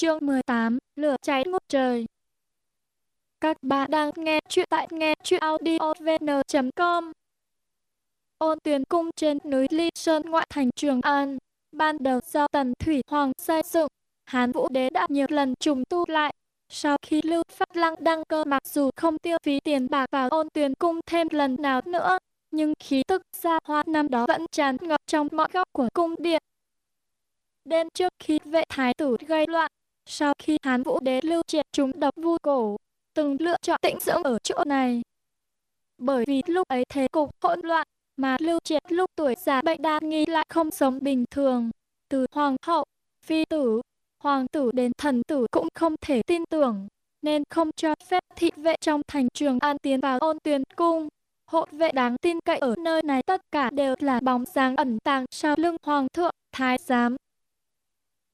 Chương 18, lửa cháy ngút trời. Các bạn đang nghe chuyện tại nghe chuyện audiovn.com. Ôn tuyển cung trên núi Ly Sơn ngoại thành Trường An, ban đầu do Tần Thủy Hoàng xây dựng, Hán Vũ Đế đã nhiều lần trùng tu lại. Sau khi Lưu Phát Lăng đăng cơ mặc dù không tiêu phí tiền bạc vào ôn tuyển cung thêm lần nào nữa, nhưng khí tức xa hoa năm đó vẫn tràn ngập trong mọi góc của cung điện. Đêm trước khi vệ thái tử gây loạn, sau khi Hán Vũ Đế lưu triệt chúng độc vu cổ, từng lựa chọn tĩnh dưỡng ở chỗ này. Bởi vì lúc ấy thế cục hỗn loạn, mà lưu triệt lúc tuổi già bệnh đa nghi lại không sống bình thường. Từ hoàng hậu, phi tử, hoàng tử đến thần tử cũng không thể tin tưởng, nên không cho phép thị vệ trong thành trường an tiến vào ôn tuyến cung. Hộ vệ đáng tin cậy ở nơi này tất cả đều là bóng dáng ẩn tàng sau lưng hoàng thượng, thái giám,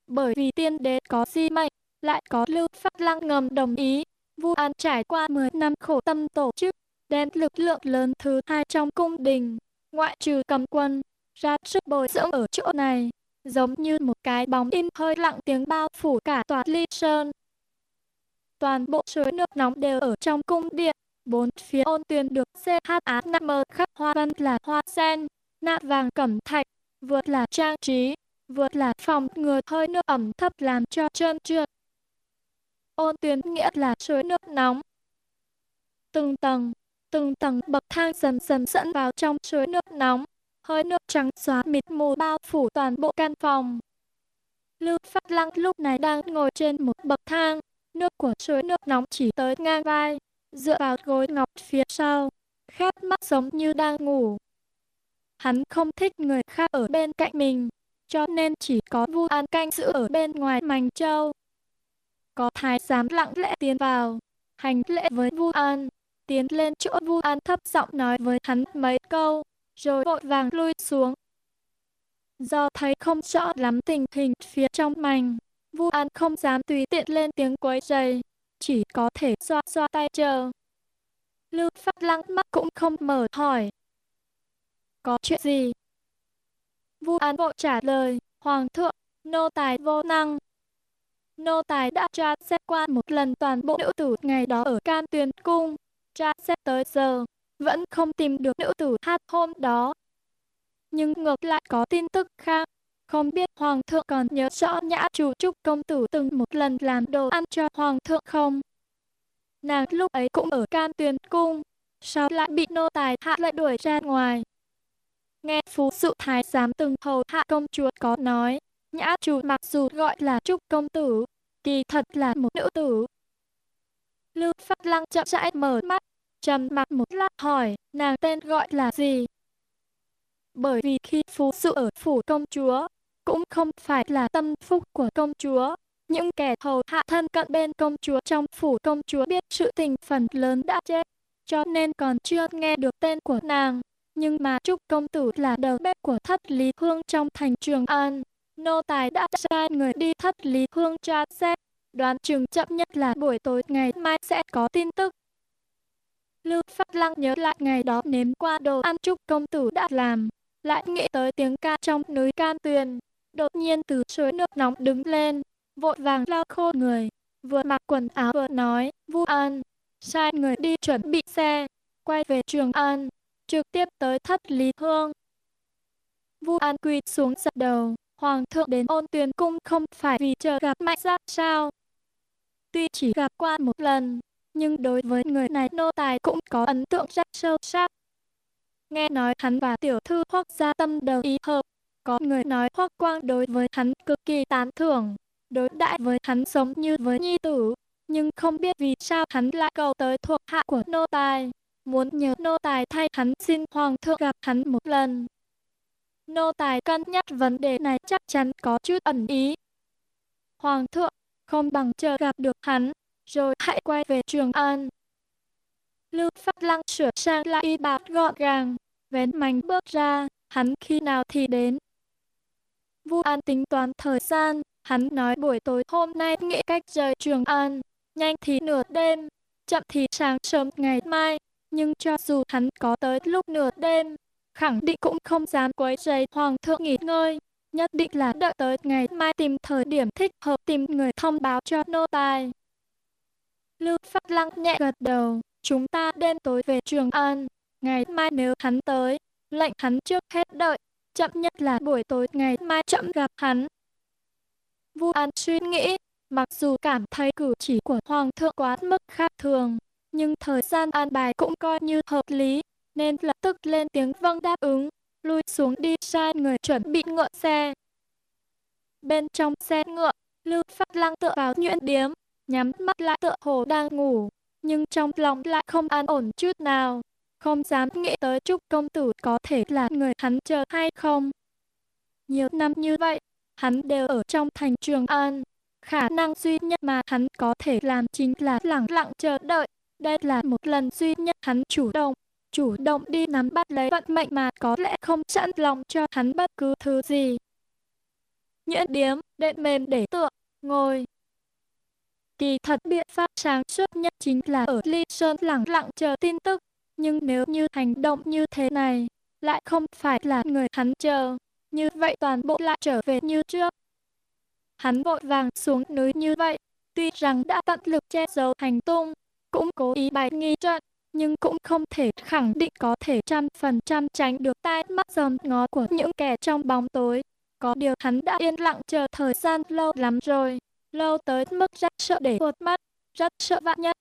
bởi vì tiên đế có di mệnh, lại có lưu phát lăng ngầm đồng ý. Vu An trải qua 10 năm khổ tâm tổ chức, đem lực lượng lớn thứ hai trong cung đình, ngoại trừ cầm quân, ra sức bồi dưỡng ở chỗ này, giống như một cái bóng im hơi lặng tiếng bao phủ cả tòa ly sơn. Toàn bộ suối nước nóng đều ở trong cung điện, bốn phía ôn tuyền được CHA5M khắc hoa văn là hoa sen, nạ vàng cẩm thạch, vượt là trang trí, vượt là phòng ngừa hơi nước ẩm thấp làm cho trơn trượt. Ôn tuyến nghĩa là suối nước nóng. Từng tầng, từng tầng bậc thang dần dần dẫn vào trong suối nước nóng. Hơi nước trắng xóa mịt mù bao phủ toàn bộ căn phòng. Lưu Phát Lăng lúc này đang ngồi trên một bậc thang. Nước của suối nước nóng chỉ tới ngang vai, dựa vào gối ngọc phía sau, khép mắt giống như đang ngủ. Hắn không thích người khác ở bên cạnh mình, cho nên chỉ có Vu An canh giữ ở bên ngoài mành châu. Có thái giám lặng lẽ tiến vào, hành lễ với Vu An, tiến lên chỗ Vu An thấp giọng nói với hắn mấy câu, rồi vội vàng lui xuống. Do thấy không rõ lắm tình hình phía trong mành, Vu An không dám tùy tiện lên tiếng quấy rầy, chỉ có thể xoa xoa tay chờ. Lưu Phát Lăng mắt cũng không mở hỏi. Có chuyện gì? Vu An vội trả lời, Hoàng thượng, nô tài vô năng. Nô tài đã tra xét qua một lần toàn bộ nữ tử ngày đó ở can tuyền cung. Tra xét tới giờ, vẫn không tìm được nữ tử hát hôm đó. Nhưng ngược lại có tin tức khác. Không biết Hoàng thượng còn nhớ rõ nhã chủ trúc công tử từng một lần làm đồ ăn cho Hoàng thượng không? Nàng lúc ấy cũng ở can tuyền cung, sao lại bị nô tài hạ lại đuổi ra ngoài? Nghe phú sự thái giám từng hầu hạ công chúa có nói, nhã chủ mặc dù gọi là trúc công tử, kỳ thật là một nữ tử. Lưu Phát Lăng chậm rãi mở mắt, trầm mặc một lát hỏi, nàng tên gọi là gì? Bởi vì khi phú sự ở phủ công chúa, cũng không phải là tâm phúc của công chúa. Những kẻ hầu hạ thân cận bên công chúa trong phủ công chúa biết sự tình phần lớn đã chết, cho nên còn chưa nghe được tên của nàng. Nhưng mà Trúc Công Tử là đầu bếp của thất Lý Hương trong thành Trường An. Nô Tài đã sai người đi thất Lý Hương tra xét. Đoán chừng chậm nhất là buổi tối ngày mai sẽ có tin tức. Lưu Phát Lăng nhớ lại ngày đó nếm qua đồ ăn Trúc Công Tử đã làm. Lại nghĩ tới tiếng ca trong núi can tuyền. Đột nhiên từ suối nước nóng đứng lên, vội vàng lau khô người. Vừa mặc quần áo vừa nói, Vu An, sai người đi chuẩn bị xe, quay về Trường An trực tiếp tới thất Lý Hương. Vu An quỳ xuống dập đầu, Hoàng thượng đến ôn tuyên cung không phải vì chờ gặp mạnh giác sao. Tuy chỉ gặp qua một lần, nhưng đối với người này nô tài cũng có ấn tượng rất sâu sắc. Nghe nói hắn và tiểu thư hoắc gia tâm đầu ý hợp, có người nói hoắc quang đối với hắn cực kỳ tán thưởng, đối đãi với hắn giống như với nhi tử, nhưng không biết vì sao hắn lại cầu tới thuộc hạ của nô tài muốn nhờ nô tài thay hắn xin hoàng thượng gặp hắn một lần. Nô tài cân nhắc vấn đề này chắc chắn có chút ẩn ý. Hoàng thượng, không bằng chờ gặp được hắn, rồi hãy quay về Trường An. Lưu Phát Lăng sửa sang lại y bạc gọn gàng, vén mảnh bước ra, hắn khi nào thì đến. Vu An tính toán thời gian, hắn nói buổi tối hôm nay nghĩ cách rời Trường An, nhanh thì nửa đêm, chậm thì sáng sớm ngày mai, nhưng cho dù hắn có tới lúc nửa đêm, khẳng định cũng không dám quấy rầy hoàng thượng nghỉ ngơi. nhất định là đợi tới ngày mai tìm thời điểm thích hợp tìm người thông báo cho nô tài. Lưu Phát Lăng nhẹ gật đầu, chúng ta đêm tối về Trường An, ngày mai nếu hắn tới, lệnh hắn trước hết đợi, chậm nhất là buổi tối ngày mai chậm gặp hắn. Vu An suy nghĩ, mặc dù cảm thấy cử chỉ của Hoàng thượng quá mức khác thường, nhưng thời gian an bài cũng coi như hợp lý, nên lập tức lên tiếng vâng đáp ứng, lui xuống đi sai người chuẩn bị ngựa xe. Bên trong xe ngựa, Lưu Phát Lăng tựa vào nhuyễn điếm, nhắm mắt lại tựa hồ đang ngủ, nhưng trong lòng lại không an ổn chút nào, không dám nghĩ tới Trúc Công Tử có thể là người hắn chờ hay không. Nhiều năm như vậy, hắn đều ở trong thành Trường An, khả năng duy nhất mà hắn có thể làm chính là lặng lặng chờ đợi. Đây là một lần duy nhất hắn chủ động, chủ động đi nắm bắt lấy vận mệnh mà có lẽ không sẵn lòng cho hắn bất cứ thứ gì. Nhẫn điếm, đệm mềm để tựa, ngồi. Kỳ thật biện pháp sáng suốt nhất chính là ở Ly Sơn lặng lặng chờ tin tức. Nhưng nếu như hành động như thế này, lại không phải là người hắn chờ, như vậy toàn bộ lại trở về như trước. Hắn vội vàng xuống núi như vậy, tuy rằng đã tận lực che giấu hành tung, cũng cố ý bày nghi trận, nhưng cũng không thể khẳng định có thể trăm phần trăm tránh được tai mắt dòm ngó của những kẻ trong bóng tối. Có điều hắn đã yên lặng chờ thời gian lâu lắm rồi, lâu tới mức rất sợ để tuột mắt, rất sợ vạn nhất.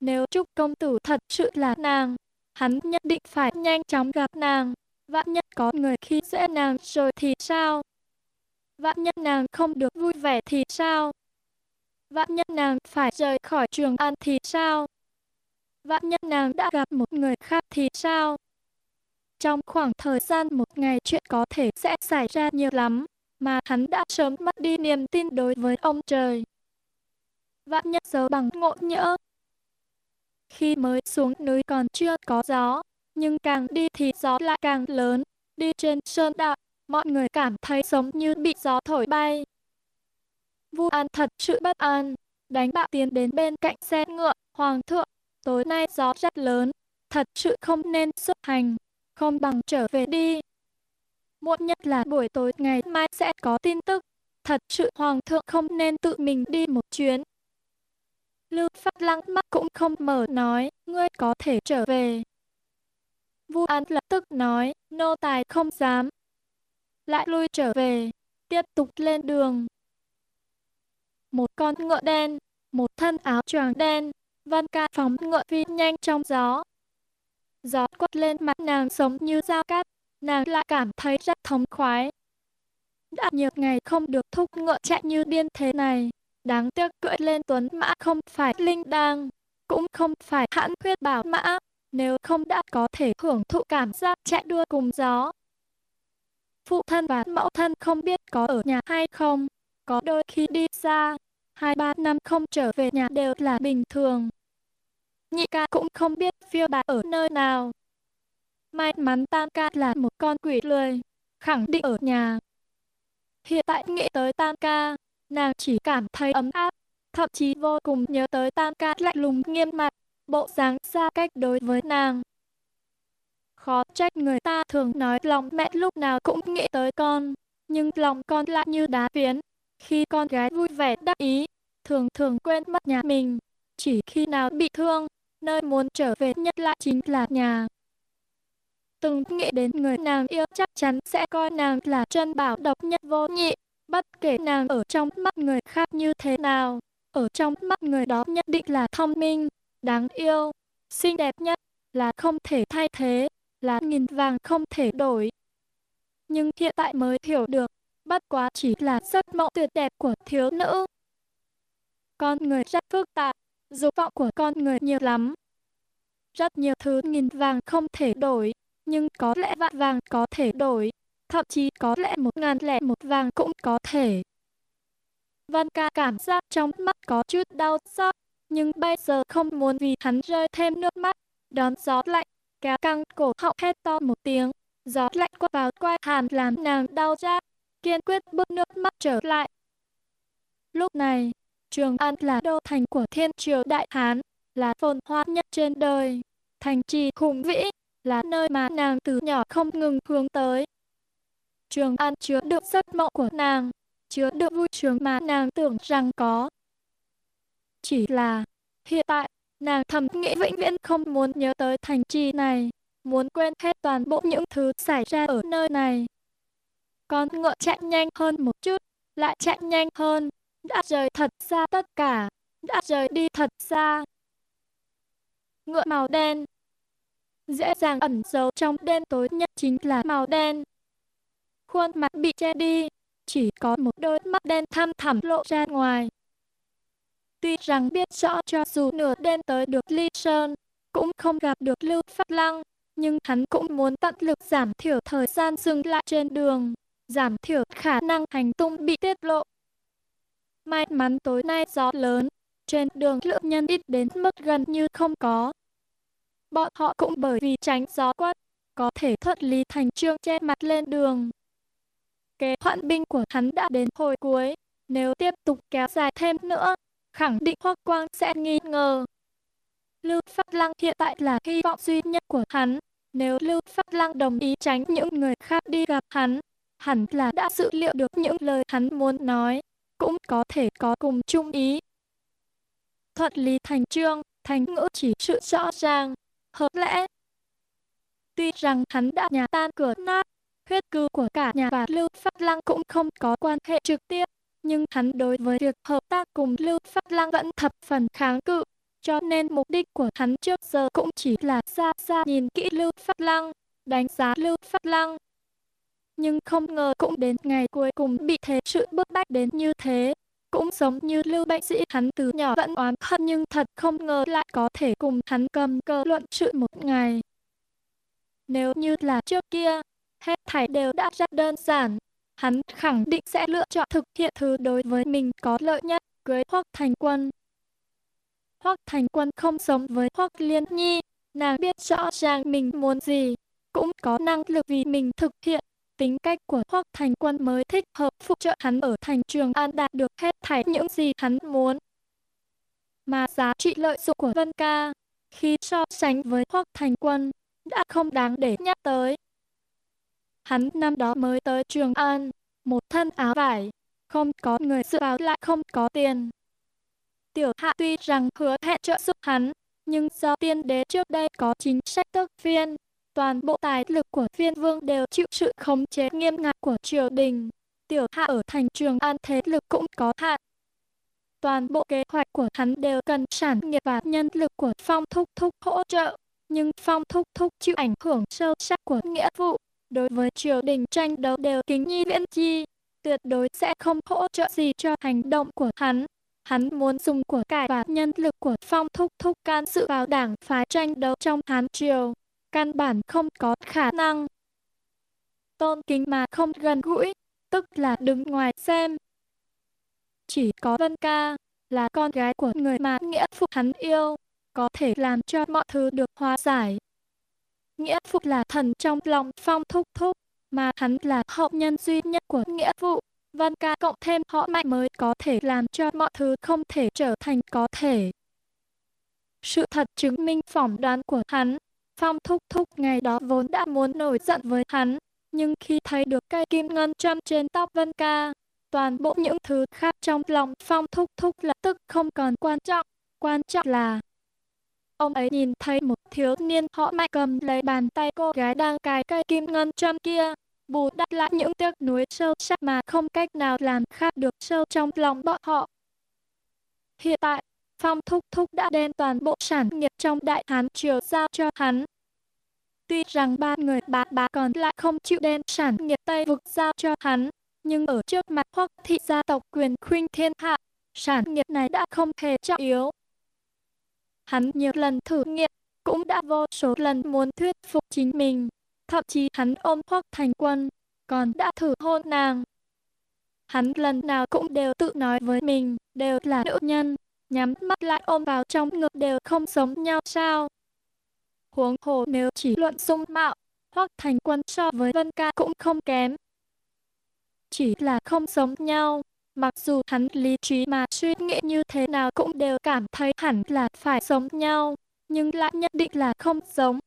Nếu Trúc Công Tử thật sự là nàng, hắn nhất định phải nhanh chóng gặp nàng, vạn nhất có người khi dễ nàng rồi thì sao? Vạn nhất nàng không được vui vẻ thì sao? Vạn nhân nàng phải rời khỏi trường an thì sao? Vạn nhân nàng đã gặp một người khác thì sao? Trong khoảng thời gian một ngày chuyện có thể sẽ xảy ra nhiều lắm, mà hắn đã sớm mất đi niềm tin đối với ông trời. Vạn nhân giấu bằng ngộ nhỡ. Khi mới xuống núi còn chưa có gió, nhưng càng đi thì gió lại càng lớn. Đi trên sơn đạo, mọi người cảm thấy giống như bị gió thổi bay. Vu An thật sự bất an, đánh bạo tiến đến bên cạnh xe ngựa, hoàng thượng, tối nay gió rất lớn, thật sự không nên xuất hành, không bằng trở về đi. Muộn nhất là buổi tối ngày mai sẽ có tin tức, thật sự hoàng thượng không nên tự mình đi một chuyến. Lưu Phát Lăng mắt cũng không mở nói, ngươi có thể trở về. Vu An lập tức nói, nô tài không dám. Lại lui trở về, tiếp tục lên đường. Một con ngựa đen, một thân áo choàng đen, văn ca phóng ngựa phi nhanh trong gió. Gió quất lên mặt nàng sống như dao cắt, nàng lại cảm thấy rất thống khoái. Đã nhiều ngày không được thúc ngựa chạy như điên thế này, đáng tiếc cưỡi lên tuấn mã không phải linh đang, cũng không phải hãn huyết bảo mã, nếu không đã có thể hưởng thụ cảm giác chạy đua cùng gió. Phụ thân và mẫu thân không biết có ở nhà hay không, có đôi khi đi xa, hai ba năm không trở về nhà đều là bình thường. Nhị ca cũng không biết phiêu bạt ở nơi nào. May mắn tam ca là một con quỷ lười, khẳng định ở nhà. Hiện tại nghĩ tới tam ca, nàng chỉ cảm thấy ấm áp, thậm chí vô cùng nhớ tới tam ca lạnh lùng nghiêm mặt, bộ dáng xa cách đối với nàng. Khó trách người ta thường nói lòng mẹ lúc nào cũng nghĩ tới con, nhưng lòng con lại như đá phiến. Khi con gái vui vẻ đắc ý, thường thường quên mất nhà mình. Chỉ khi nào bị thương, nơi muốn trở về nhất lại chính là nhà. Từng nghĩ đến người nàng yêu chắc chắn sẽ coi nàng là chân bảo độc nhất vô nhị, bất kể nàng ở trong mắt người khác như thế nào, ở trong mắt người đó nhất định là thông minh, đáng yêu, xinh đẹp nhất, là không thể thay thế, là nghìn vàng không thể đổi. Nhưng hiện tại mới hiểu được, bất quá chỉ là giấc mộng tuyệt đẹp của thiếu nữ. Con người rất phức tạp, dục vọng của con người nhiều lắm. Rất nhiều thứ nghìn vàng không thể đổi, nhưng có lẽ vạn vàng có thể đổi, thậm chí có lẽ một ngàn lẻ một vàng cũng có thể. Văn ca cảm giác trong mắt có chút đau xót, nhưng bây giờ không muốn vì hắn rơi thêm nước mắt, đón gió lạnh, kéo căng cổ họng hét to một tiếng, gió lạnh quất vào quai hàm làm nàng đau ra kiên quyết bước nước mắt trở lại. Lúc này, Trường An là đô thành của thiên triều Đại Hán, là phồn hoa nhất trên đời, thành trì hùng vĩ, là nơi mà nàng từ nhỏ không ngừng hướng tới. Trường An chứa được giấc mộng của nàng, chứa được vui sướng mà nàng tưởng rằng có. Chỉ là, hiện tại, nàng thầm nghĩ vĩnh viễn không muốn nhớ tới thành trì này, muốn quên hết toàn bộ những thứ xảy ra ở nơi này. Con ngựa chạy nhanh hơn một chút, lại chạy nhanh hơn, đã rời thật xa tất cả, đã rời đi thật xa. Ngựa màu đen Dễ dàng ẩn giấu trong đêm tối nhất chính là màu đen. Khuôn mặt bị che đi, chỉ có một đôi mắt đen thăm thẳm lộ ra ngoài. Tuy rằng biết rõ cho dù nửa đêm tới được Ly Sơn, cũng không gặp được Lưu Phát Lăng, nhưng hắn cũng muốn tận lực giảm thiểu thời gian dừng lại trên đường, giảm thiểu khả năng hành tung bị tiết lộ. May mắn tối nay gió lớn, trên đường lượng nhân ít đến mức gần như không có. Bọn họ cũng bởi vì tránh gió quất, có thể thuận lý thành trương che mặt lên đường. Kế hoạn binh của hắn đã đến hồi cuối, nếu tiếp tục kéo dài thêm nữa, khẳng định Hoắc Quang sẽ nghi ngờ. Lưu Phát Lăng hiện tại là hy vọng duy nhất của hắn. Nếu Lưu Phát Lăng đồng ý tránh những người khác đi gặp hắn, hẳn là đã dự liệu được những lời hắn muốn nói, cũng có thể có cùng chung ý. Thuận lý thành trương, thành ngữ chỉ sự rõ ràng, hợp lẽ. Tuy rằng hắn đã nhà tan cửa nát, huyết cư của cả nhà và Lưu Phát Lăng cũng không có quan hệ trực tiếp, nhưng hắn đối với việc hợp tác cùng Lưu Phát Lăng vẫn thập phần kháng cự, cho nên mục đích của hắn trước giờ cũng chỉ là xa xa nhìn kỹ Lưu Phát Lăng, đánh giá Lưu Phát Lăng. Nhưng không ngờ cũng đến ngày cuối cùng bị thế sự bức bách đến như thế. Cũng giống như Lưu Bệnh Sĩ hắn từ nhỏ vẫn oán hận nhưng thật không ngờ lại có thể cùng hắn cầm cơ luận sự một ngày. Nếu như là trước kia, hết thảy đều đã rất đơn giản, hắn khẳng định sẽ lựa chọn thực hiện thứ đối với mình có lợi nhất, cưới Hoắc Thành Quân. Hoắc Thành Quân không giống với Hoắc Liên Nhi, nàng biết rõ ràng mình muốn gì, cũng có năng lực vì mình thực hiện. Tính cách của Hoắc Thành Quân mới thích hợp phụ trợ hắn ở thành trường An đạt được hết thảy những gì hắn muốn. Mà giá trị lợi dụng của Vân Ca, khi so sánh với Hoắc Thành Quân, đã không đáng để nhắc tới. Hắn năm đó mới tới Trường An, một thân áo vải, không có người dựa vào lại không có tiền. Tiểu hạ tuy rằng hứa hẹn trợ giúp hắn, nhưng do tiên đế trước đây có chính sách tước phiên, toàn bộ tài lực của viên vương đều chịu sự khống chế nghiêm ngặt của triều đình. Tiểu hạ ở thành trường an thế lực cũng có hạn. Toàn bộ kế hoạch của hắn đều cần sản nghiệp và nhân lực của phong thúc thúc hỗ trợ. Nhưng phong thúc thúc chịu ảnh hưởng sâu sắc của nghĩa vụ. Đối với triều đình tranh đấu đều kính nhi viễn chi. Tuyệt đối sẽ không hỗ trợ gì cho hành động của hắn. Hắn muốn dùng của cải và nhân lực của phong thúc thúc can sự vào đảng phái tranh đấu trong Hán Triều. Căn bản không có khả năng. Tôn kính mà không gần gũi, tức là đứng ngoài xem. Chỉ có Vân Ca, là con gái của người mà nghĩa phụ hắn yêu, có thể làm cho mọi thứ được hóa giải. Nghĩa phụ là thần trong lòng phong thúc thúc, mà hắn là hậu nhân duy nhất của nghĩa phụ. Văn ca cộng thêm họ mạnh mới có thể làm cho mọi thứ không thể trở thành có thể. Sự thật chứng minh phỏng đoán của hắn, Phong thúc thúc ngày đó vốn đã muốn nổi giận với hắn, nhưng khi thấy được cây kim ngân châm trên tóc Vân Ca, toàn bộ những thứ khác trong lòng Phong thúc thúc lập tức không còn quan trọng. Quan trọng là ông ấy nhìn thấy một thiếu niên họ mạnh cầm lấy bàn tay cô gái đang cài cây kim ngân châm kia, bù đắp lại những tiếc nuối sâu sắc mà không cách nào làm khác được sâu trong lòng bọn họ. Hiện tại, Phong Thúc Thúc đã đem toàn bộ sản nghiệp trong Đại Hán Triều giao cho hắn. Tuy rằng ba người bá bá còn lại không chịu đem sản nghiệp Tây Vực giao cho hắn, nhưng ở trước mặt Hoắc thị gia tộc quyền khuynh thiên hạ, sản nghiệp này đã không hề trọng yếu. Hắn nhiều lần thử nghiệm, cũng đã vô số lần muốn thuyết phục chính mình, thậm chí hắn ôm Hoắc Thành Quân, còn đã thử hôn nàng. Hắn lần nào cũng đều tự nói với mình, đều là nữ nhân, nhắm mắt lại ôm vào trong ngực đều không giống nhau sao. Huống hồ nếu chỉ luận dung mạo, hoặc thành quân so với Vân Ca cũng không kém. Chỉ là không giống nhau, mặc dù hắn lý trí mà suy nghĩ như thế nào cũng đều cảm thấy hẳn là phải giống nhau, nhưng lại nhất định là không giống.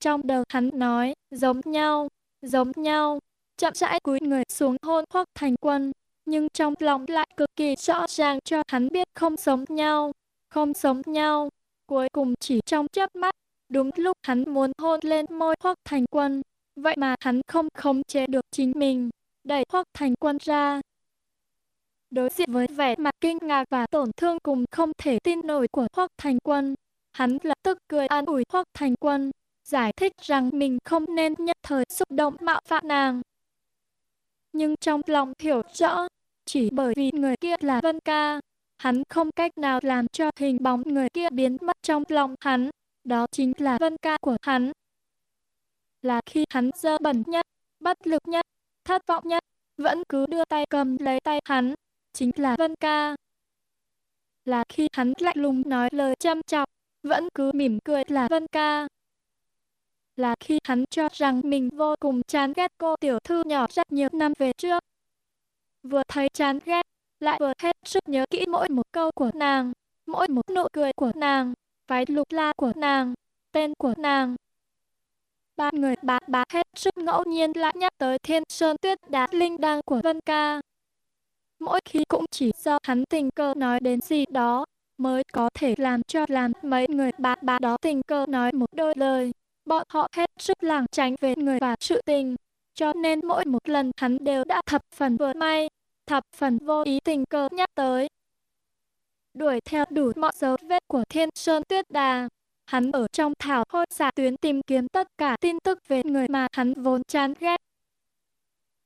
Trong đầu hắn nói, giống nhau, giống nhau, chậm rãi cúi người xuống hôn hoặc Thành Quân, nhưng trong lòng lại cực kỳ rõ ràng cho hắn biết không sống nhau, không sống nhau. Cuối cùng chỉ trong chớp mắt, đúng lúc hắn muốn hôn lên môi Hoắc Thành Quân, vậy mà hắn không khống chế được chính mình, đẩy Hoắc Thành Quân ra. Đối diện với vẻ mặt kinh ngạc và tổn thương cùng không thể tin nổi của Hoắc Thành Quân, hắn lập tức cười an ủi Hoắc Thành Quân, giải thích rằng mình không nên nhất thời xúc động mạo phạm nàng. Nhưng trong lòng hiểu rõ, chỉ bởi vì người kia là Vân Ca, hắn không cách nào làm cho hình bóng người kia biến mất trong lòng hắn, đó chính là Vân Ca của hắn. Là khi hắn dơ bẩn nhất, bất lực nhất, thất vọng nhất, vẫn cứ đưa tay cầm lấy tay hắn, chính là Vân Ca. Là khi hắn lạnh lùng nói lời châm chọc, vẫn cứ mỉm cười là Vân Ca là khi hắn cho rằng mình vô cùng chán ghét cô tiểu thư nhỏ rất nhiều năm về trước. Vừa thấy chán ghét, lại vừa hết sức nhớ kỹ mỗi một câu của nàng, mỗi một nụ cười của nàng, váy lục la của nàng, tên của nàng. Ba người bà bà hết sức ngẫu nhiên lại nhắc tới thiên sơn tuyết đá linh đăng của Vân Ca. Mỗi khi cũng chỉ do hắn tình cờ nói đến gì đó, mới có thể làm cho làm mấy người bà bà đó tình cờ nói một đôi lời. Bọn họ hết sức lảng tránh về người và sự tình, cho nên mỗi một lần hắn đều đã thập phần vừa may, thập phần vô ý tình cờ nhắc tới. Đuổi theo đủ mọi dấu vết của thiên sơn tuyết đà, hắn ở trong thảo hôi xà tuyến tìm kiếm tất cả tin tức về người mà hắn vốn chán ghét.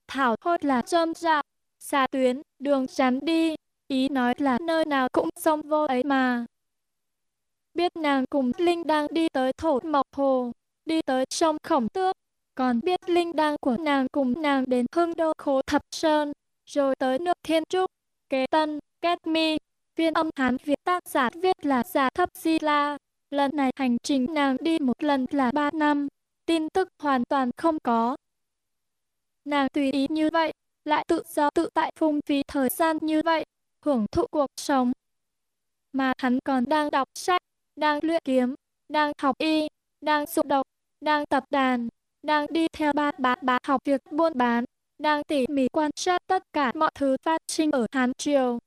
Thảo hôi là rơm rạo, dạ, xà tuyến, đường chán đi, ý nói là nơi nào cũng sông vô ấy mà. Biết nàng cùng Linh đang đi tới thổ mộc hồ, đi tới sông Khổng Tước, còn biết linh đăng của nàng cùng nàng đến hưng đô khố thập sơn, rồi tới nước thiên trúc, kế tân, kết mi, viên âm hán Việt tác giả viết là giả thấp di la. Lần này hành trình nàng đi một lần là ba năm, tin tức hoàn toàn không có. Nàng tùy ý như vậy, lại tự do tự tại phung phí thời gian như vậy, hưởng thụ cuộc sống. Mà hắn còn đang đọc sách, đang luyện kiếm, đang học y, đang dụng độc, đang tập đàn, đang đi theo ba bá bá học việc buôn bán, đang tỉ mỉ quan sát tất cả mọi thứ phát sinh ở Hán Triều.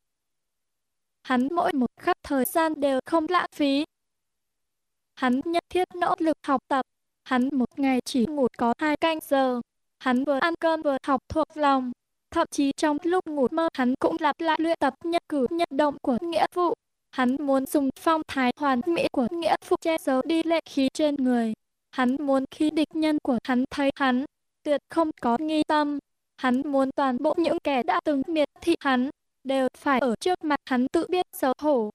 Hắn mỗi một khắc thời gian đều không lãng phí. Hắn nhất thiết nỗ lực học tập, hắn một ngày chỉ ngủ có hai canh giờ. Hắn vừa ăn cơm vừa học thuộc lòng. Thậm chí trong lúc ngủ mơ hắn cũng lặp lại luyện tập nhất cử nhất động của nghĩa vụ. Hắn muốn dùng phong thái hoàn mỹ của nghĩa phụ che giấu đi lệ khí trên người. Hắn muốn khi địch nhân của hắn thấy hắn, tuyệt không có nghi tâm. Hắn muốn toàn bộ những kẻ đã từng miệt thị hắn, đều phải ở trước mặt hắn tự biết xấu hổ.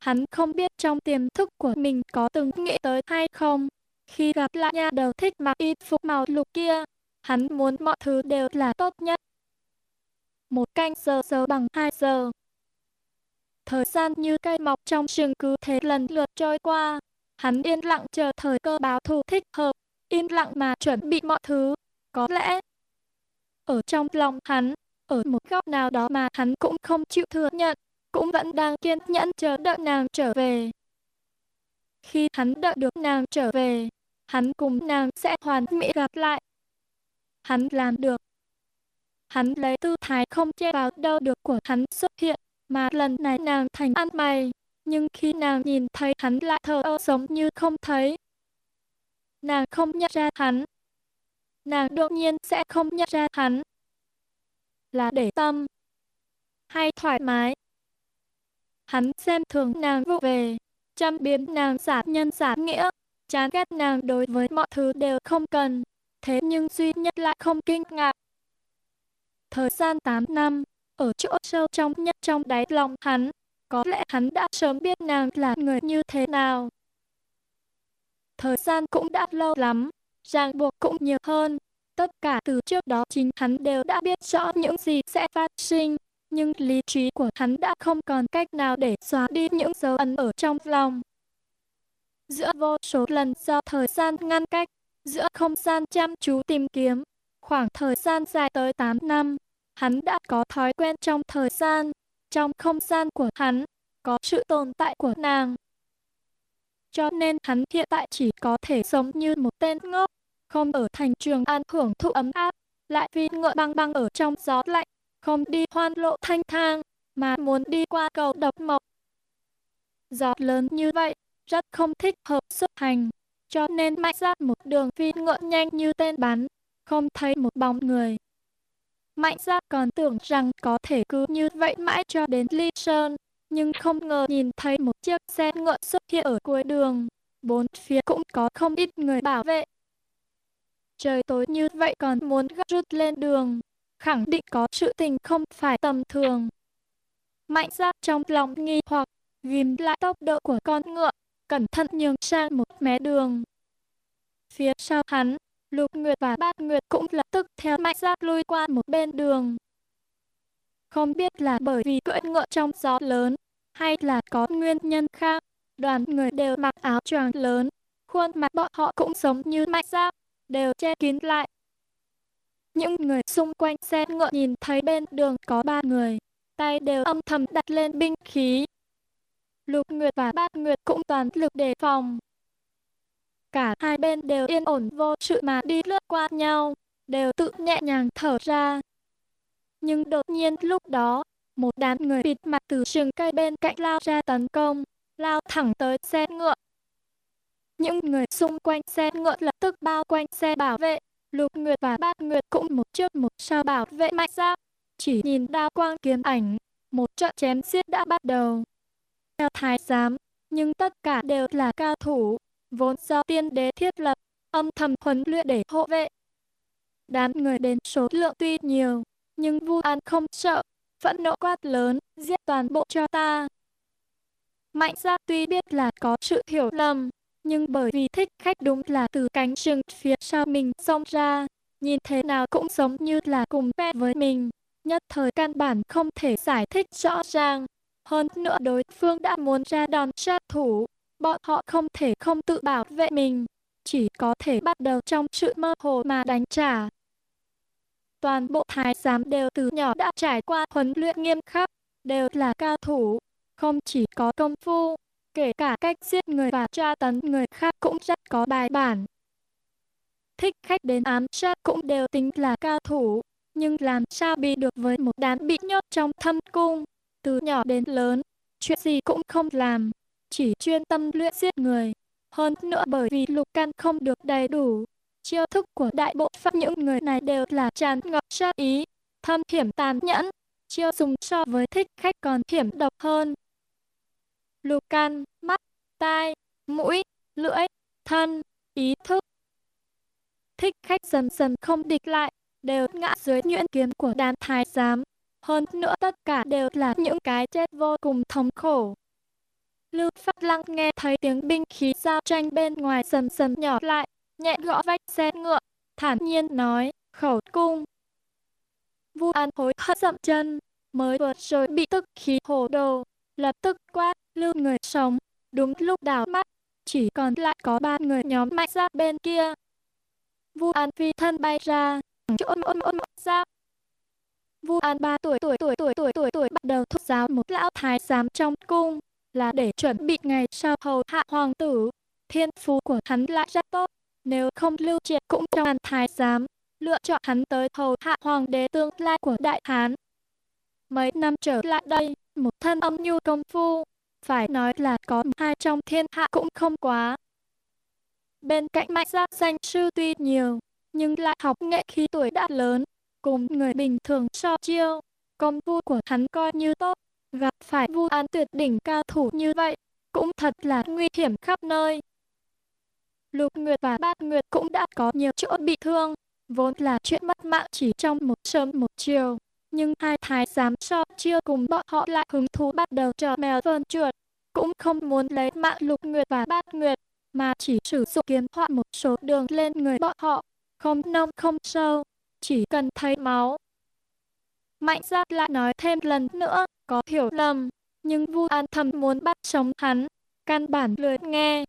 Hắn không biết trong tiềm thức của mình có từng nghĩ tới hay không. Khi gặp lại nha đầu thích mặc y phục màu lục kia, hắn muốn mọi thứ đều là tốt nhất. Một canh giờ giờ bằng hai giờ. Thời gian như cây mọc trong rừng cứ thế lần lượt trôi qua. Hắn yên lặng chờ thời cơ báo thù thích hợp, yên lặng mà chuẩn bị mọi thứ. Có lẽ, ở trong lòng hắn, ở một góc nào đó mà hắn cũng không chịu thừa nhận, cũng vẫn đang kiên nhẫn chờ đợi nàng trở về. Khi hắn đợi được nàng trở về, hắn cùng nàng sẽ hoàn mỹ gặp lại. Hắn làm được. Hắn lấy tư thái không che vào đâu được của hắn xuất hiện, mà lần này nàng thành ăn mày nhưng khi nàng nhìn thấy hắn lại thờ ơ giống như không thấy. Nàng không nhận ra hắn. Nàng đột nhiên sẽ không nhận ra hắn. Là để tâm. Hay thoải mái. Hắn xem thường nàng vụ về, chăm biến nàng giả nhân giả nghĩa, chán ghét nàng đối với mọi thứ đều không cần. Thế nhưng duy nhất lại không kinh ngạc. Thời gian 8 năm, ở chỗ sâu trong nhất trong đáy lòng hắn, có lẽ hắn đã sớm biết nàng là người như thế nào. Thời gian cũng đã lâu lắm, ràng buộc cũng nhiều hơn. Tất cả từ trước đó chính hắn đều đã biết rõ những gì sẽ phát sinh, nhưng lý trí của hắn đã không còn cách nào để xóa đi những dấu ấn ở trong lòng. Giữa vô số lần do thời gian ngăn cách, giữa không gian chăm chú tìm kiếm, khoảng thời gian dài tới 8 năm, hắn đã có thói quen trong thời gian, trong không gian của hắn, có sự tồn tại của nàng. Cho nên hắn hiện tại chỉ có thể sống như một tên ngốc, không ở thành trường an hưởng thụ ấm áp, lại phi ngựa băng băng ở trong gió lạnh, không đi hoan lộ thanh thang, mà muốn đi qua cầu độc mộc. Gió lớn như vậy, rất không thích hợp xuất hành, cho nên mạnh ra một đường phi ngựa nhanh như tên bắn, không thấy một bóng người. Mạnh ra còn tưởng rằng có thể cứ như vậy mãi cho đến Ly Sơn, nhưng không ngờ nhìn thấy một chiếc xe ngựa xuất hiện ở cuối đường. Bốn phía cũng có không ít người bảo vệ. Trời tối như vậy còn muốn gấp rút lên đường, khẳng định có sự tình không phải tầm thường. Mạnh ra trong lòng nghi hoặc, ghim lại tốc độ của con ngựa, cẩn thận nhường sang một mé đường. Phía sau hắn, Lục Nguyệt và Bát Nguyệt cũng lập tức theo mạnh Giáp lui qua một bên đường. Không biết là bởi vì cưỡi ngựa trong gió lớn, hay là có nguyên nhân khác, đoàn người đều mặc áo choàng lớn, khuôn mặt bọn họ cũng giống như mạnh Giáp, đều che kín lại. Những người xung quanh xe ngựa nhìn thấy bên đường có ba người, tay đều âm thầm đặt lên binh khí. Lục Nguyệt và Bát Nguyệt cũng toàn lực đề phòng. Cả hai bên đều yên ổn vô sự mà đi lướt qua nhau, đều tự nhẹ nhàng thở ra. Nhưng đột nhiên lúc đó, một đám người bịt mặt từ rừng cây bên cạnh lao ra tấn công, lao thẳng tới xe ngựa. Những người xung quanh xe ngựa lập tức bao quanh xe bảo vệ, Lục Nguyệt và Bát Nguyệt cũng một trước một sau bảo vệ mạnh ra. Chỉ nhìn đao quang kiếm ảnh, một trận chém giết đã bắt đầu. Theo thái giám, nhưng tất cả đều là cao thủ, vốn do tiên đế thiết lập, âm thầm huấn luyện để hộ vệ. Đám người đến số lượng tuy nhiều, nhưng Vu An không sợ, phẫn nộ quát lớn, giết toàn bộ cho ta. Mạnh gia tuy biết là có sự hiểu lầm, nhưng bởi vì thích khách đúng là từ cánh rừng phía sau mình xông ra, nhìn thế nào cũng giống như là cùng phe với mình, nhất thời căn bản không thể giải thích rõ ràng. Hơn nữa đối phương đã muốn ra đòn sát thủ, bọn họ không thể không tự bảo vệ mình, chỉ có thể bắt đầu trong sự mơ hồ mà đánh trả. Toàn bộ thái giám đều từ nhỏ đã trải qua huấn luyện nghiêm khắc, đều là cao thủ, không chỉ có công phu, kể cả cách giết người và tra tấn người khác cũng rất có bài bản. Thích khách đến ám sát cũng đều tính là cao thủ, nhưng làm sao bị được với một đám bị nhốt trong thâm cung, từ nhỏ đến lớn, chuyện gì cũng không làm, chỉ chuyên tâm luyện giết người. Hơn nữa bởi vì lục căn không được đầy đủ, chiêu thức của đại bộ phận những người này đều là tràn ngập sát ý, thâm hiểm tàn nhẫn, chiêu dùng so với thích khách còn hiểm độc hơn. Lục căn, mắt, tai, mũi, lưỡi, thân, ý thức. Thích khách dần dần không địch lại, đều ngã dưới nhuyễn kiếm của đám thái giám. Hơn nữa tất cả đều là những cái chết vô cùng thống khổ. Lưu Phát Lăng nghe thấy tiếng binh khí giao tranh bên ngoài sầm sầm nhỏ lại, nhẹ gõ vách xe ngựa, thản nhiên nói, khẩu cung. Vu An hối hận dậm chân, mới vừa rồi bị tức khí hồ đồ, lập tức quát, lưu người sống. Đúng lúc đảo mắt, chỉ còn lại có ba người nhóm mạnh ra bên kia. Vu An phi thân bay ra, chỗ ôm ôm ôm ra. Vu An ba tuổi tuổi tuổi tuổi tuổi tuổi tuổi bắt đầu thúc giáo một lão thái giám trong cung, là để chuẩn bị ngày sau hầu hạ hoàng tử. Thiên phú của hắn lại rất tốt, nếu không lưu triệt cũng trong bàn thái giám, lựa chọn hắn tới hầu hạ hoàng đế tương lai của Đại Hán. Mấy năm trở lại đây, một thân âm nhu công phu, phải nói là có hai trong thiên hạ cũng không quá. Bên cạnh mạnh gia danh sư tuy nhiều, nhưng lại học nghệ khi tuổi đã lớn, cùng người bình thường so chiêu, công phu của hắn coi như tốt, gặp phải vu an tuyệt đỉnh cao thủ như vậy, cũng thật là nguy hiểm khắp nơi. Lục Nguyệt và Bát Nguyệt cũng đã có nhiều chỗ bị thương, vốn là chuyện mất mạng chỉ trong một sớm một chiều. Nhưng hai thái giám so chưa cùng bọn họ lại hứng thú bắt đầu trò mèo vơn chuột, cũng không muốn lấy mạng Lục Nguyệt và Bát Nguyệt, mà chỉ sử dụng kiếm họa một số đường lên người bọn họ, không nông không sâu, chỉ cần thấy máu. Mạnh giác lại nói thêm lần nữa, có hiểu lầm, nhưng Vu An thầm muốn bắt sống hắn, căn bản lười nghe,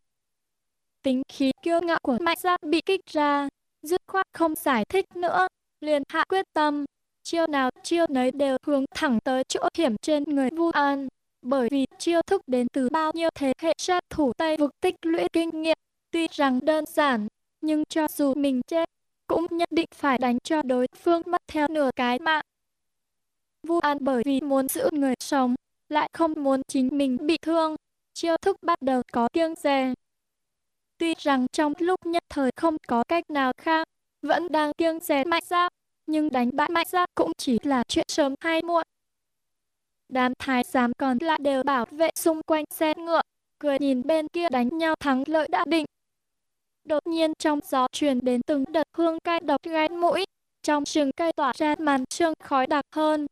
Tính khí kiêu ngạo của Mạnh Gia bị kích ra, dứt khoát không giải thích nữa, liền hạ quyết tâm. Chiêu nào chiêu nấy đều hướng thẳng tới chỗ hiểm trên người Vu An, bởi vì chiêu thức đến từ bao nhiêu thế hệ sát thủ Tây vực tích lũy kinh nghiệm, tuy rằng đơn giản, nhưng cho dù mình chết, cũng nhất định phải đánh cho đối phương mất theo nửa cái mạng. Vu An bởi vì muốn giữ người sống, lại không muốn chính mình bị thương, chiêu thức bắt đầu có kiêng dè. Tuy rằng trong lúc nhất thời không có cách nào khác, vẫn đang kiêng dè mạnh giáp, nhưng đánh bại mạnh giáp cũng chỉ là chuyện sớm hay muộn. Đám thái giám còn lại đều bảo vệ xung quanh xe ngựa, cười nhìn bên kia đánh nhau thắng lợi đã định. Đột nhiên trong gió truyền đến từng đợt hương cay độc gai mũi, trong rừng cây tỏa ra màn sương khói đặc hơn.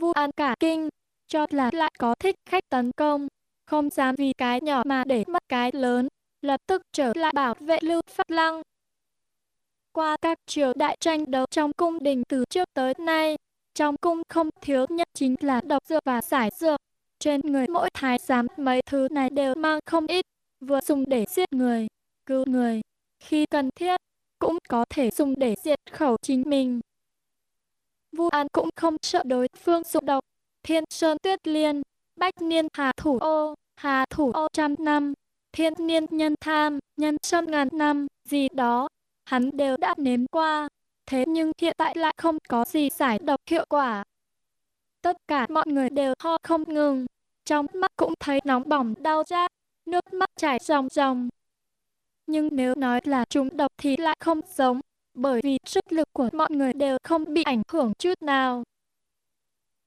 Vu An cả kinh, cho là lại có thích khách tấn công, không dám vì cái nhỏ mà để mất cái lớn, lập tức trở lại bảo vệ Lưu Phát Lăng. Qua các triều đại tranh đấu trong cung đình từ trước tới nay, trong cung không thiếu nhất chính là độc dược và giải dược. Trên người mỗi thái giám mấy thứ này đều mang không ít, vừa dùng để giết người, cứu người. Khi cần thiết, cũng có thể dùng để diệt khẩu chính mình. Vu An cũng không sợ đối phương dụng độc. Thiên Sơn Tuyết Liên, Bách Niên Hà Thủ Ô, Hà Thủ Ô trăm năm, Thiên Niên Nhân Tham, Nhân Sâm ngàn năm, gì đó, hắn đều đã nếm qua. Thế nhưng hiện tại lại không có gì giải độc hiệu quả. Tất cả mọi người đều ho không ngừng, trong mắt cũng thấy nóng bỏng đau rát, nước mắt chảy ròng ròng. Nhưng nếu nói là trúng độc thì lại không giống, bởi vì sức lực của mọi người đều không bị ảnh hưởng chút nào.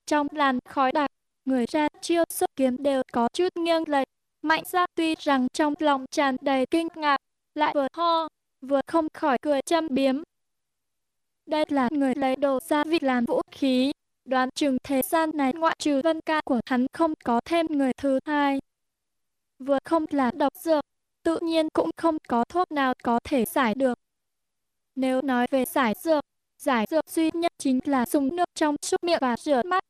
Trong làn khói đặc, người ra chiêu xuất kiếm đều có chút nghiêng lệch. Mạnh ra tuy rằng trong lòng tràn đầy kinh ngạc, lại vừa ho, vừa không khỏi cười châm biếm. Đây là người lấy đồ gia vị làm vũ khí, đoán chừng thế gian này ngoại trừ vân ca của hắn không có thêm người thứ hai. Vừa không là độc dược, tự nhiên cũng không có thuốc nào có thể giải được. Nếu nói về giải dược, giải dược duy nhất chính là dùng nước trong súc miệng và rửa mắt.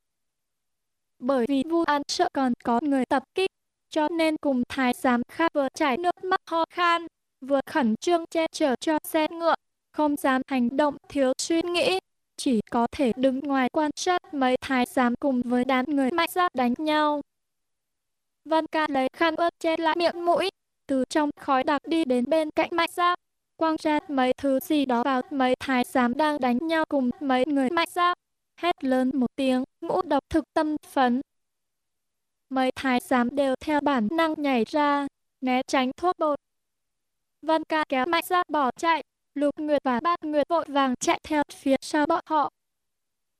Bởi vì Vu An sợ còn có người tập kích, cho nên cùng thái giám khác vừa chảy nước mắt ho khan, vừa khẩn trương che chở cho xe ngựa, không dám hành động thiếu suy nghĩ, chỉ có thể đứng ngoài quan sát mấy thái giám cùng với đám người mạnh ra đánh nhau. Văn ca lấy khăn ướt che lại miệng mũi, từ trong khói đặc đi đến bên cạnh mạnh ra, quăng ra mấy thứ gì đó vào mấy thái giám đang đánh nhau cùng mấy người mạnh ra. Hét lớn một tiếng, ngũ độc thực tâm phấn. Mấy thái giám đều theo bản năng nhảy ra, né tránh thuốc bột. Văn ca kéo mạnh ra bỏ chạy, lục nguyệt và bát nguyệt vội vàng chạy theo phía sau bọn họ.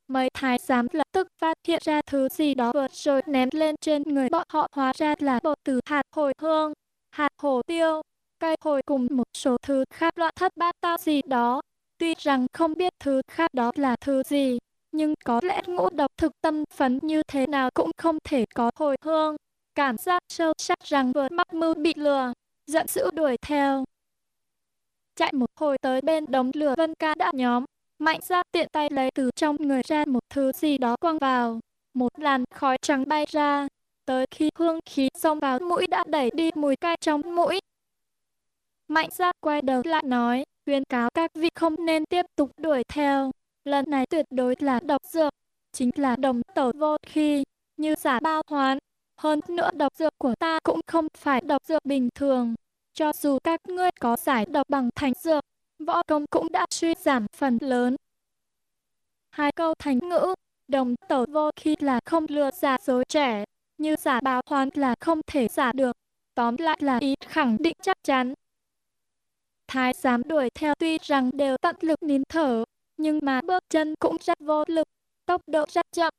Mấy thái giám lập tức phát hiện ra thứ gì đó vượt rồi ném lên trên người bọn họ hóa ra là bột từ hạt hồi hương, hạt hồ tiêu, cây hồi cùng một số thứ khác loạn thất bát tao gì đó. Tuy rằng không biết thứ khác đó là thứ gì, nhưng có lẽ ngũ độc thực tâm phấn như thế nào cũng không thể có hồi hương. Cảm giác sâu sắc rằng vừa mắc mưu bị lừa, giận dữ đuổi theo. Chạy một hồi tới bên đống lửa Vân Ca đã nhóm, mạnh ra tiện tay lấy từ trong người ra một thứ gì đó quăng vào. Một làn khói trắng bay ra, tới khi hương khí xông vào mũi đã đẩy đi mùi cay trong mũi. Mạnh ra quay đầu lại nói, khuyên cáo các vị không nên tiếp tục đuổi theo. Lần này tuyệt đối là độc dược, chính là đồng tẩu vô khi, như giả bao hoán. Hơn nữa độc dược của ta cũng không phải độc dược bình thường. Cho dù các ngươi có giải độc bằng thành dược, võ công cũng đã suy giảm phần lớn. Hai câu thành ngữ, đồng tẩu vô khi là không lừa giả dối trẻ, như giả báo hoán là không thể giả được. Tóm lại là ý khẳng định chắc chắn. Thái giám đuổi theo. Tuy rằng đều tận lực nín thở, nhưng mà bước chân cũng rất vô lực, tốc độ rất chậm.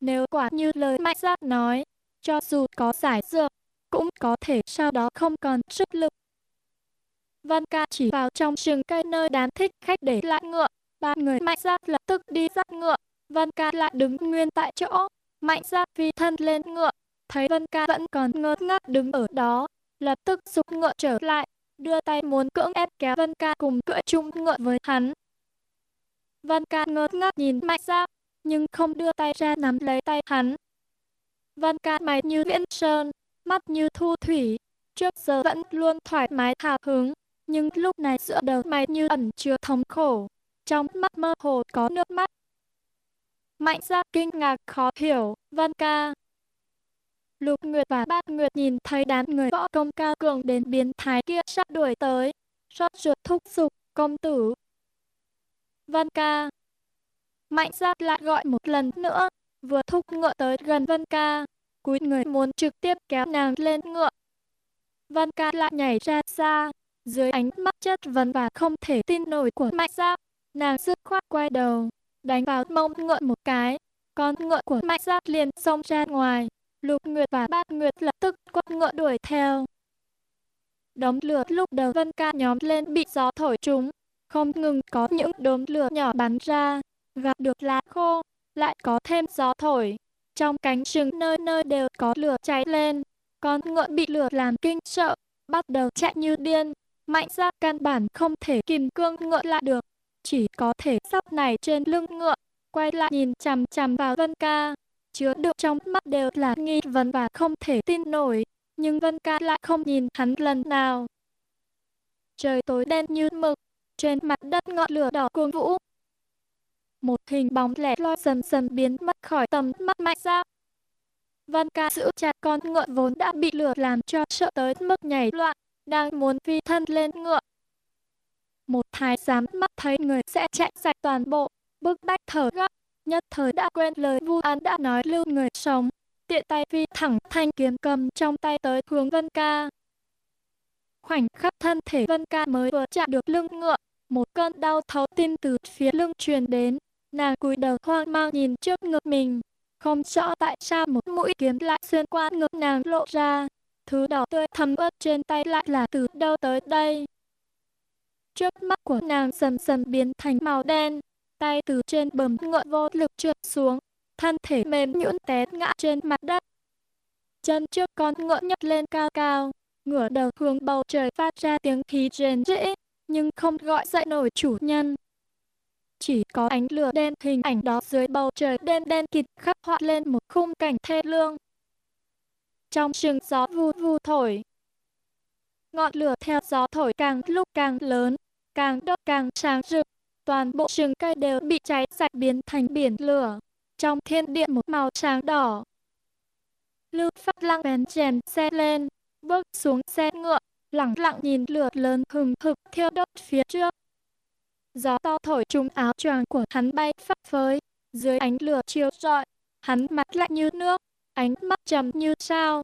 Nếu quả như lời mạnh giác nói, cho dù có giải dược, cũng có thể sau đó không còn sức lực. Văn ca chỉ vào trong rừng cây nơi đám thích khách để lại ngựa, ba người mạnh giác lập tức đi dắt ngựa, Văn ca lại đứng nguyên tại chỗ, mạnh giác phi thân lên ngựa, thấy văn ca vẫn còn ngơ ngác đứng ở đó, lập tức dục ngựa trở lại, đưa tay muốn cưỡng ép kéo Vân ca cùng cưỡi chung ngựa với hắn. Vân ca ngơ ngác nhìn mạnh giác, nhưng không đưa tay ra nắm lấy tay hắn. Vân ca mày như viễn sơn, mắt như thu thủy, trước giờ vẫn luôn thoải mái hào hứng, nhưng lúc này giữa đầu mày như ẩn chứa thống khổ, trong mắt mơ hồ có nước mắt. Mạnh Giao kinh ngạc khó hiểu, Văn ca. Lục Nguyệt và Bát Nguyệt nhìn thấy đám người võ công cao cường đến biến thái kia sắp đuổi tới. sốt ruột thúc giục, công tử. Vân ca. Mạnh giác lại gọi một lần nữa, vừa thúc ngựa tới gần Vân ca, cúi người muốn trực tiếp kéo nàng lên ngựa. Vân ca lại nhảy ra xa, dưới ánh mắt chất vấn và không thể tin nổi của mạnh giác, nàng dứt khoát quay đầu, đánh vào mông ngựa một cái, con ngựa của mạnh giác liền xông ra ngoài, lục nguyệt và bát nguyệt lập tức quất ngựa đuổi theo. Đống lửa lúc đầu Vân ca nhóm lên bị gió thổi trúng, không ngừng có những đốm lửa nhỏ bắn ra, gặp được lá khô, lại có thêm gió thổi. Trong cánh rừng nơi nơi đều có lửa cháy lên, con ngựa bị lửa làm kinh sợ, bắt đầu chạy như điên. Mạnh ra căn bản không thể kìm cương ngựa lại được, chỉ có thể sắp này trên lưng ngựa, quay lại nhìn chằm chằm vào Vân Ca. Chứa được trong mắt đều là nghi vấn và không thể tin nổi, nhưng Vân Ca lại không nhìn hắn lần nào. Trời tối đen như mực, trên mặt đất ngọn lửa đỏ cuồng vũ. Một hình bóng lẻ loi dần dần biến mất khỏi tầm mắt mạnh ra. Vân Ca giữ chặt con ngựa vốn đã bị lửa làm cho sợ tới mức nhảy loạn, đang muốn phi thân lên ngựa. Một thái giám mắt thấy người sẽ chạy sạch toàn bộ, bức bách thở gấp, nhất thời đã quên lời vu án đã nói lưu người sống, tiện tay phi thẳng thanh kiếm cầm trong tay tới hướng Vân Ca. Khoảnh khắc thân thể Vân Ca mới vừa chạm được lưng ngựa, một cơn đau thấu tim từ phía lưng truyền đến, nàng cúi đầu hoang mang nhìn trước ngực mình, không rõ tại sao một mũi kiếm lại xuyên qua ngực nàng lộ ra, thứ đỏ tươi thấm ướt trên tay lại là từ đâu tới đây. Trước mắt của nàng dần dần biến thành màu đen, tay từ trên bầm ngựa vô lực trượt xuống, thân thể mềm nhũn té ngã trên mặt đất. Chân trước con ngựa nhấc lên cao cao, ngửa đầu hướng bầu trời phát ra tiếng khí rền rĩ, nhưng không gọi dậy nổi chủ nhân. Chỉ có ánh lửa đen hình ảnh đó dưới bầu trời đen đen kịt khắc họa lên một khung cảnh thê lương. Trong rừng gió vu vu thổi, ngọn lửa theo gió thổi càng lúc càng lớn, càng đốt càng sáng rực, toàn bộ rừng cây đều bị cháy sạch biến thành biển lửa, trong thiên địa một màu sáng đỏ. Lưu Phát Lăng bén chèn xe lên, bước xuống xe ngựa, lặng lặng nhìn lửa lớn hừng hực thiêu đốt phía trước. Gió to thổi trúng áo choàng của hắn bay phấp phới, dưới ánh lửa chiếu rọi, hắn mặt lạnh như nước, ánh mắt trầm như sao,